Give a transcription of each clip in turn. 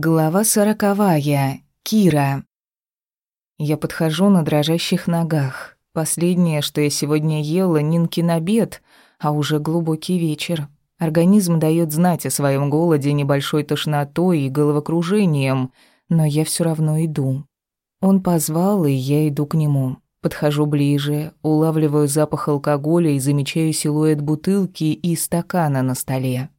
Глава сороковая. Кира. Я подхожу на дрожащих ногах. Последнее, что я сегодня ела, Нинкин обед, а уже глубокий вечер. Организм дает знать о своем голоде небольшой тошнотой и головокружением, но я все равно иду. Он позвал, и я иду к нему. Подхожу ближе, улавливаю запах алкоголя и замечаю силуэт бутылки и стакана на столе.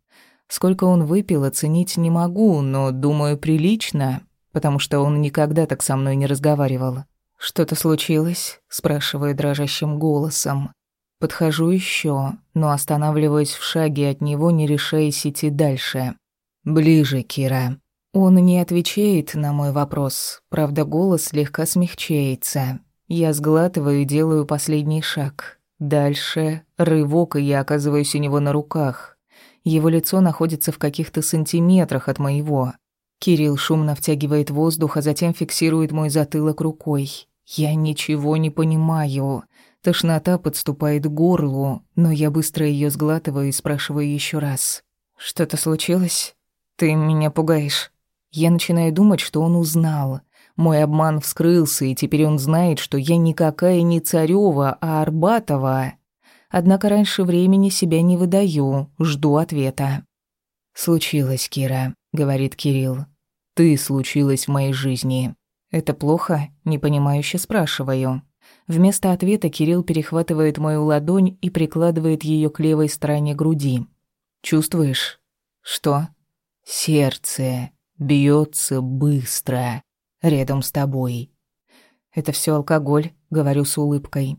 Сколько он выпил, оценить не могу, но, думаю, прилично, потому что он никогда так со мной не разговаривал. «Что-то случилось?» – спрашиваю дрожащим голосом. Подхожу еще, но останавливаюсь в шаге от него, не решаясь идти дальше. «Ближе, Кира». Он не отвечает на мой вопрос, правда голос слегка смягчается. Я сглатываю и делаю последний шаг. Дальше рывок, и я оказываюсь у него на руках. Его лицо находится в каких-то сантиметрах от моего. Кирилл шумно втягивает воздух, а затем фиксирует мой затылок рукой. Я ничего не понимаю. Тошнота подступает к горлу, но я быстро ее сглатываю и спрашиваю еще раз. «Что-то случилось? Ты меня пугаешь». Я начинаю думать, что он узнал. Мой обман вскрылся, и теперь он знает, что я никакая не Царёва, а Арбатова однако раньше времени себя не выдаю, жду ответа». «Случилось, Кира», — говорит Кирилл. «Ты случилась в моей жизни». «Это плохо?» — непонимающе спрашиваю. Вместо ответа Кирилл перехватывает мою ладонь и прикладывает ее к левой стороне груди. «Чувствуешь?» «Что?» «Сердце бьется быстро. Рядом с тобой». «Это все алкоголь», — говорю с улыбкой.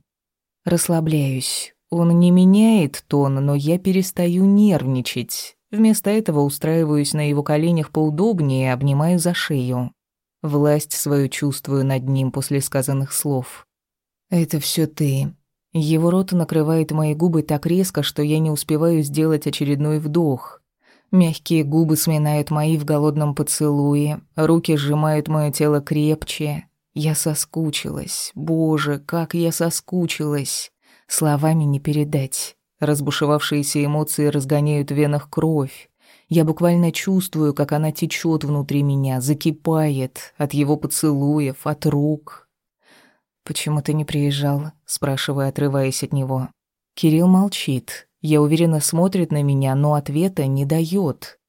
Расслабляюсь. Он не меняет тон, но я перестаю нервничать. Вместо этого устраиваюсь на его коленях поудобнее и обнимаю за шею. Власть свою чувствую над ним после сказанных слов. «Это все ты». Его рот накрывает мои губы так резко, что я не успеваю сделать очередной вдох. Мягкие губы сминают мои в голодном поцелуе, руки сжимают мое тело крепче. Я соскучилась. Боже, как я соскучилась. Словами не передать. Разбушевавшиеся эмоции разгоняют в венах кровь. Я буквально чувствую, как она течет внутри меня, закипает от его поцелуев, от рук. «Почему ты не приезжал?» – спрашиваю, отрываясь от него. Кирилл молчит. Я уверенно смотрит на меня, но ответа не дает.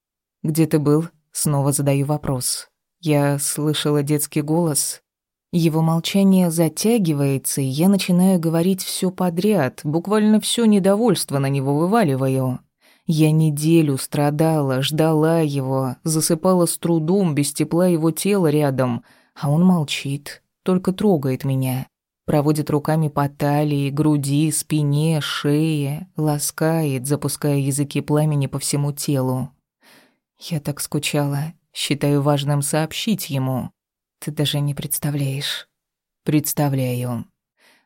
«Где ты был?» – снова задаю вопрос. Я слышала детский голос. Его молчание затягивается, и я начинаю говорить все подряд, буквально все недовольство на него вываливаю. Я неделю страдала, ждала его, засыпала с трудом, без тепла его тела рядом, а он молчит, только трогает меня. Проводит руками по талии, груди, спине, шее, ласкает, запуская языки пламени по всему телу. Я так скучала, считаю важным сообщить ему. Ты даже не представляешь. Представляю.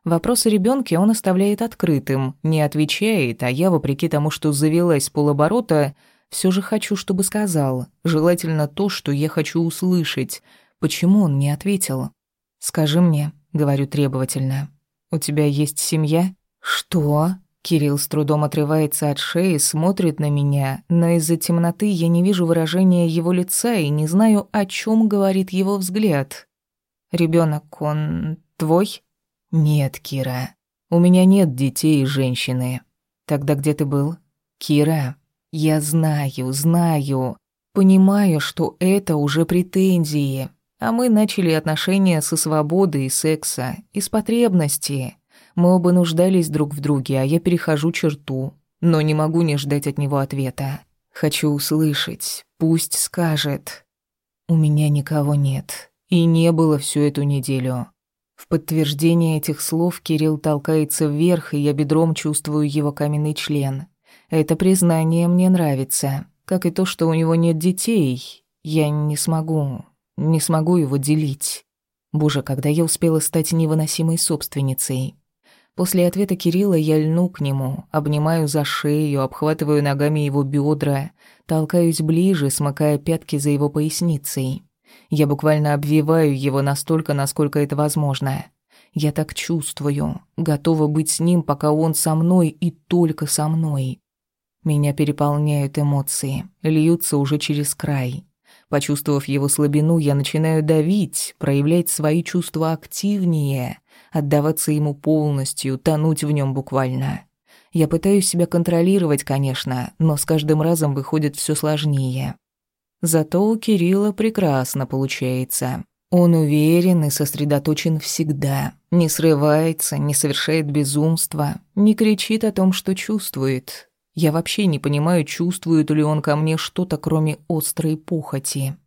Вопросы о он оставляет открытым, не отвечает, а я, вопреки тому, что завелась полоборота, все же хочу, чтобы сказал, желательно то, что я хочу услышать. Почему он не ответил? «Скажи мне», — говорю требовательно, — «у тебя есть семья?» «Что?» Кирилл с трудом отрывается от шеи, смотрит на меня, но из-за темноты я не вижу выражения его лица и не знаю, о чем говорит его взгляд. Ребенок, он твой? Нет, Кира. У меня нет детей и женщины. Тогда где ты был? Кира, я знаю, знаю. Понимаю, что это уже претензии. А мы начали отношения со свободы и секса, из потребности. Мы оба нуждались друг в друге, а я перехожу черту, но не могу не ждать от него ответа. Хочу услышать, пусть скажет. У меня никого нет, и не было всю эту неделю. В подтверждение этих слов Кирилл толкается вверх, и я бедром чувствую его каменный член. Это признание мне нравится, как и то, что у него нет детей. Я не смогу, не смогу его делить. Боже, когда я успела стать невыносимой собственницей? После ответа Кирилла я льну к нему, обнимаю за шею, обхватываю ногами его бедра, толкаюсь ближе, смыкая пятки за его поясницей. Я буквально обвиваю его настолько, насколько это возможно. Я так чувствую, готова быть с ним, пока он со мной и только со мной. Меня переполняют эмоции, льются уже через край. Почувствовав его слабину, я начинаю давить, проявлять свои чувства активнее, отдаваться ему полностью, тонуть в нем буквально. Я пытаюсь себя контролировать, конечно, но с каждым разом выходит все сложнее. Зато у Кирилла прекрасно получается. Он уверен и сосредоточен всегда, не срывается, не совершает безумства, не кричит о том, что чувствует, я вообще не понимаю, чувствует ли он ко мне что-то, кроме острой похоти.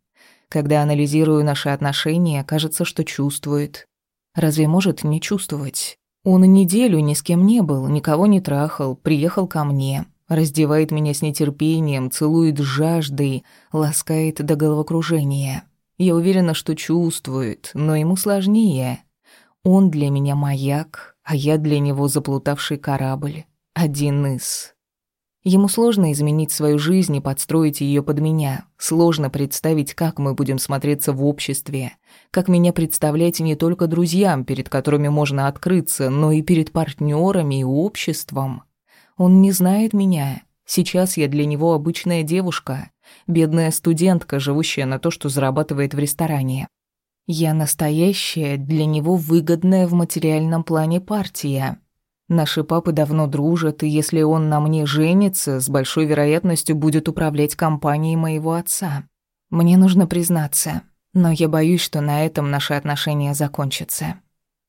Когда анализирую наши отношения, кажется, что чувствует. Разве может не чувствовать? Он неделю ни с кем не был, никого не трахал, приехал ко мне, раздевает меня с нетерпением, целует жаждой, ласкает до головокружения. Я уверена, что чувствует, но ему сложнее. Он для меня маяк, а я для него заплутавший корабль, один из. Ему сложно изменить свою жизнь и подстроить ее под меня. Сложно представить, как мы будем смотреться в обществе. Как меня представлять не только друзьям, перед которыми можно открыться, но и перед партнерами и обществом. Он не знает меня. Сейчас я для него обычная девушка, бедная студентка, живущая на то, что зарабатывает в ресторане. Я настоящая, для него выгодная в материальном плане партия. Наши папы давно дружат, и если он на мне женится, с большой вероятностью будет управлять компанией моего отца. Мне нужно признаться, но я боюсь, что на этом наши отношения закончатся.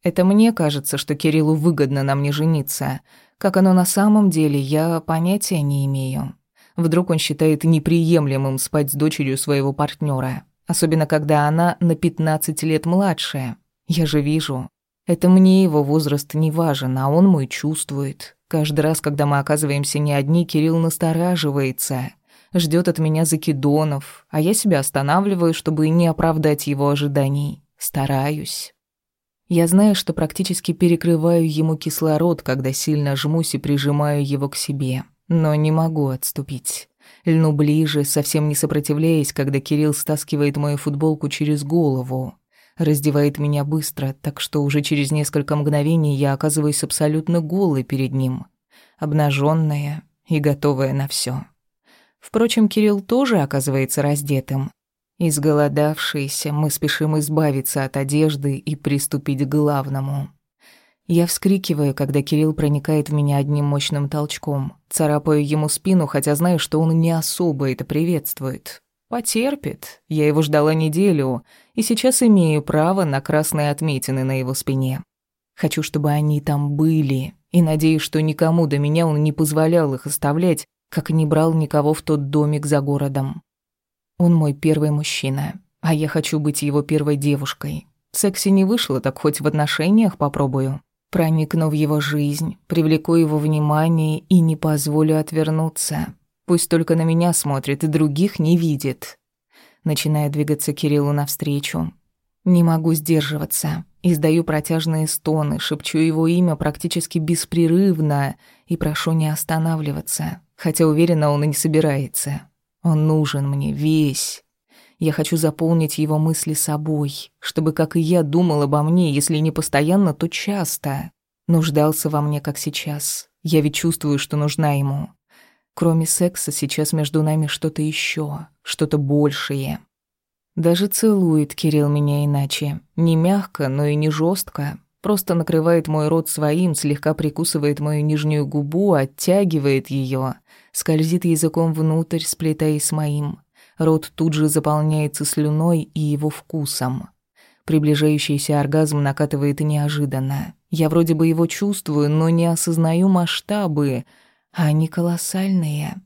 Это мне кажется, что Кириллу выгодно на мне жениться. Как оно на самом деле, я понятия не имею. Вдруг он считает неприемлемым спать с дочерью своего партнера, особенно когда она на 15 лет младшая. Я же вижу, это мне его возраст не важен, а он мой чувствует. Каждый раз, когда мы оказываемся не одни, Кирилл настораживается, ждет от меня закидонов, а я себя останавливаю, чтобы не оправдать его ожиданий. Стараюсь. Я знаю, что практически перекрываю ему кислород, когда сильно жмусь и прижимаю его к себе, но не могу отступить. Льну ближе, совсем не сопротивляясь, когда Кирилл стаскивает мою футболку через голову раздевает меня быстро, так что уже через несколько мгновений я оказываюсь абсолютно голой перед ним, обнаженная и готовая на все. Впрочем, Кирилл тоже оказывается раздетым. Изголодавшиеся, мы спешим избавиться от одежды и приступить к главному. Я вскрикиваю, когда Кирилл проникает в меня одним мощным толчком. Царапаю ему спину, хотя знаю, что он не особо это приветствует. Потерпит. Я его ждала неделю, и сейчас имею право на красные отметины на его спине. Хочу, чтобы они там были, и надеюсь, что никому до меня он не позволял их оставлять, как не брал никого в тот домик за городом. Он мой первый мужчина, а я хочу быть его первой девушкой. В сексе не вышло, так хоть в отношениях попробую. Проникну в его жизнь, привлеку его внимание и не позволю отвернуться. Пусть только на меня смотрит и других не видит. Начиная двигаться Кириллу навстречу. Не могу сдерживаться. Издаю протяжные стоны, шепчу его имя практически беспрерывно и прошу не останавливаться, хотя уверена, он и не собирается. Он нужен мне весь. Я хочу заполнить его мысли собой, чтобы, как и я, думал обо мне, если не постоянно, то часто. Нуждался во мне, как сейчас. Я ведь чувствую, что нужна ему. Кроме секса сейчас между нами что-то еще, что-то большее. Даже целует Кирилл меня иначе. Не мягко, но и не жестко. Просто накрывает мой рот своим, слегка прикусывает мою нижнюю губу, оттягивает ее, скользит языком внутрь, сплетаясь с моим. Рот тут же заполняется слюной и его вкусом. Приближающийся оргазм накатывает неожиданно. Я вроде бы его чувствую, но не осознаю масштабы — а они колоссальные.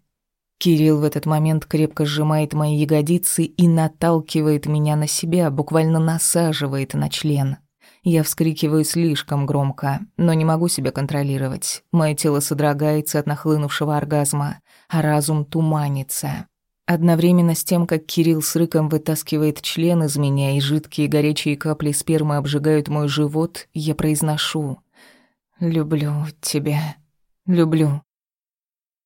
Кирилл в этот момент крепко сжимает мои ягодицы и наталкивает меня на себя, буквально насаживает на член. Я вскрикиваю слишком громко, но не могу себя контролировать. Мое тело содрогается от нахлынувшего оргазма, а разум туманится. Одновременно с тем, как Кирилл с рыком вытаскивает член из меня, и жидкие горячие капли спермы обжигают мой живот, я произношу «Люблю тебя. Люблю».